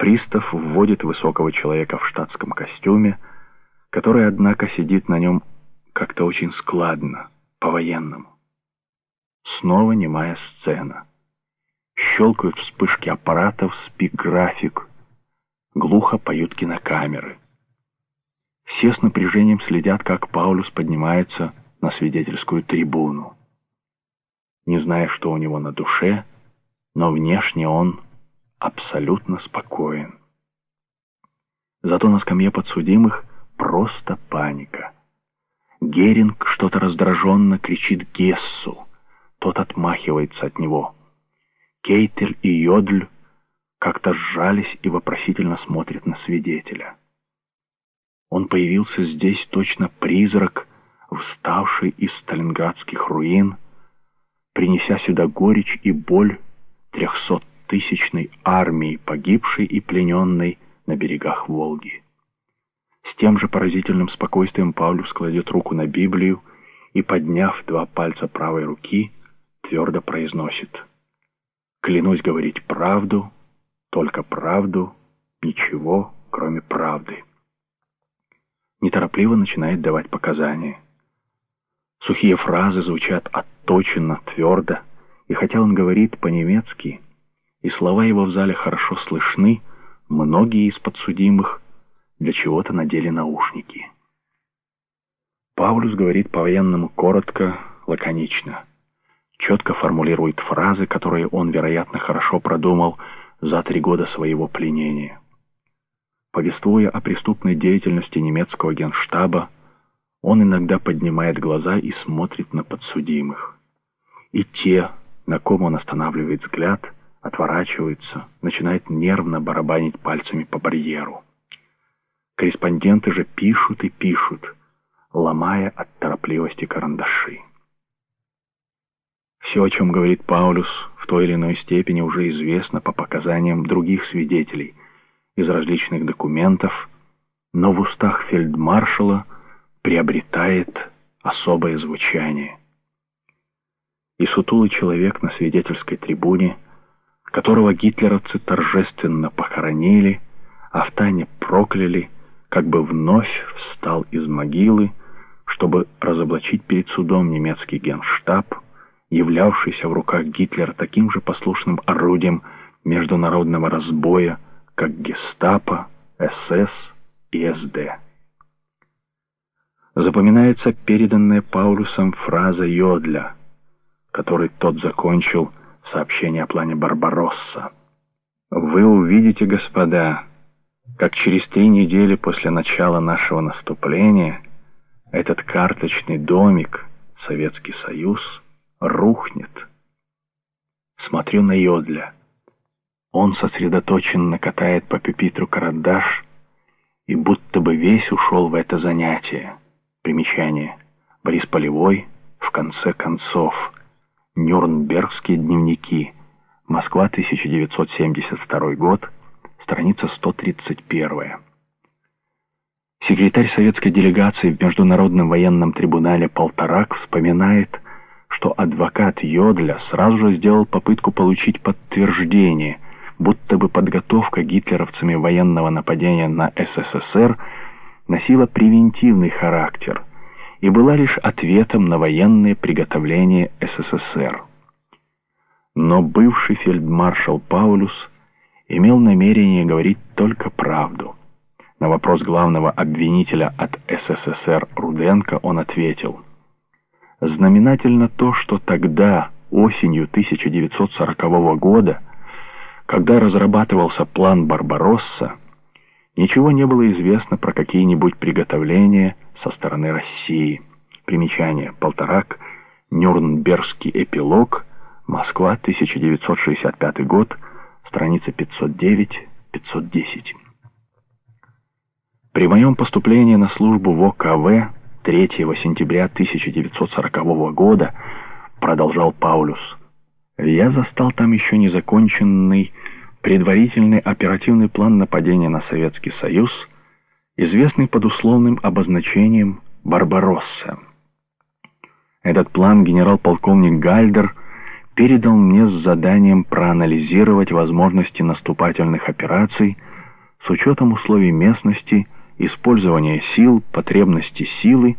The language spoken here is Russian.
Пристав вводит высокого человека в штатском костюме, который, однако, сидит на нем как-то очень складно, по-военному. Снова немая сцена. Щелкают вспышки аппаратов, спик-график. Глухо поют кинокамеры. Все с напряжением следят, как Паулюс поднимается на свидетельскую трибуну. Не зная, что у него на душе, но внешне он абсолютно спокоен. Зато на скамье подсудимых просто паника. Геринг что-то раздраженно кричит Гессу. Тот отмахивается от него. Кейтель и Йодль как-то сжались и вопросительно смотрят на свидетеля. Он появился здесь точно призрак, вставший из сталинградских руин, принеся сюда горечь и боль армии, погибшей и плененной на берегах Волги. С тем же поразительным спокойствием Павлюс кладет руку на Библию и, подняв два пальца правой руки, твердо произносит «Клянусь говорить правду, только правду, ничего, кроме правды». Неторопливо начинает давать показания. Сухие фразы звучат отточенно, твердо, и хотя он говорит по-немецки, и слова его в зале хорошо слышны, многие из подсудимых для чего-то надели наушники. Паулюс говорит по-военному коротко, лаконично. Четко формулирует фразы, которые он, вероятно, хорошо продумал за три года своего пленения. Повествуя о преступной деятельности немецкого генштаба, он иногда поднимает глаза и смотрит на подсудимых. И те, на ком он останавливает взгляд, отворачиваются, начинают нервно барабанить пальцами по барьеру. Корреспонденты же пишут и пишут, ломая от торопливости карандаши. Все, о чем говорит Паулюс, в той или иной степени уже известно по показаниям других свидетелей из различных документов, но в устах фельдмаршала – приобретает особое звучание. И сутулый человек на свидетельской трибуне, которого гитлеровцы торжественно похоронили, а в тайне прокляли, как бы вновь встал из могилы, чтобы разоблачить перед судом немецкий генштаб, являвшийся в руках Гитлера таким же послушным орудием международного разбоя, как гестапо, СС и СД запоминается переданная Паулюсом фраза Йодля, который тот закончил сообщение о плане Барбаросса. «Вы увидите, господа, как через три недели после начала нашего наступления этот карточный домик, Советский Союз, рухнет. Смотрю на Йодля. Он сосредоточенно катает по пюпитру карандаш и будто бы весь ушел в это занятие. Примечание. Борис Полевой. В конце концов. Нюрнбергские дневники. Москва, 1972 год. Страница 131. Секретарь советской делегации в Международном военном трибунале Полторак вспоминает, что адвокат Йодля сразу же сделал попытку получить подтверждение, будто бы подготовка гитлеровцами военного нападения на СССР – носила превентивный характер и была лишь ответом на военные приготовления СССР. Но бывший фельдмаршал Паулюс имел намерение говорить только правду. На вопрос главного обвинителя от СССР Руденко он ответил, «Знаменательно то, что тогда, осенью 1940 года, когда разрабатывался план Барбаросса, Ничего не было известно про какие-нибудь приготовления со стороны России. Примечание. Полторак. Нюрнбергский эпилог. Москва, 1965 год. Страница 509-510. При моем поступлении на службу в ОКВ 3 сентября 1940 года, продолжал Паулюс, я застал там еще незаконченный предварительный оперативный план нападения на Советский Союз, известный под условным обозначением «Барбаросса». Этот план генерал-полковник Гальдер передал мне с заданием проанализировать возможности наступательных операций – с учетом условий местности, использования сил, потребности силы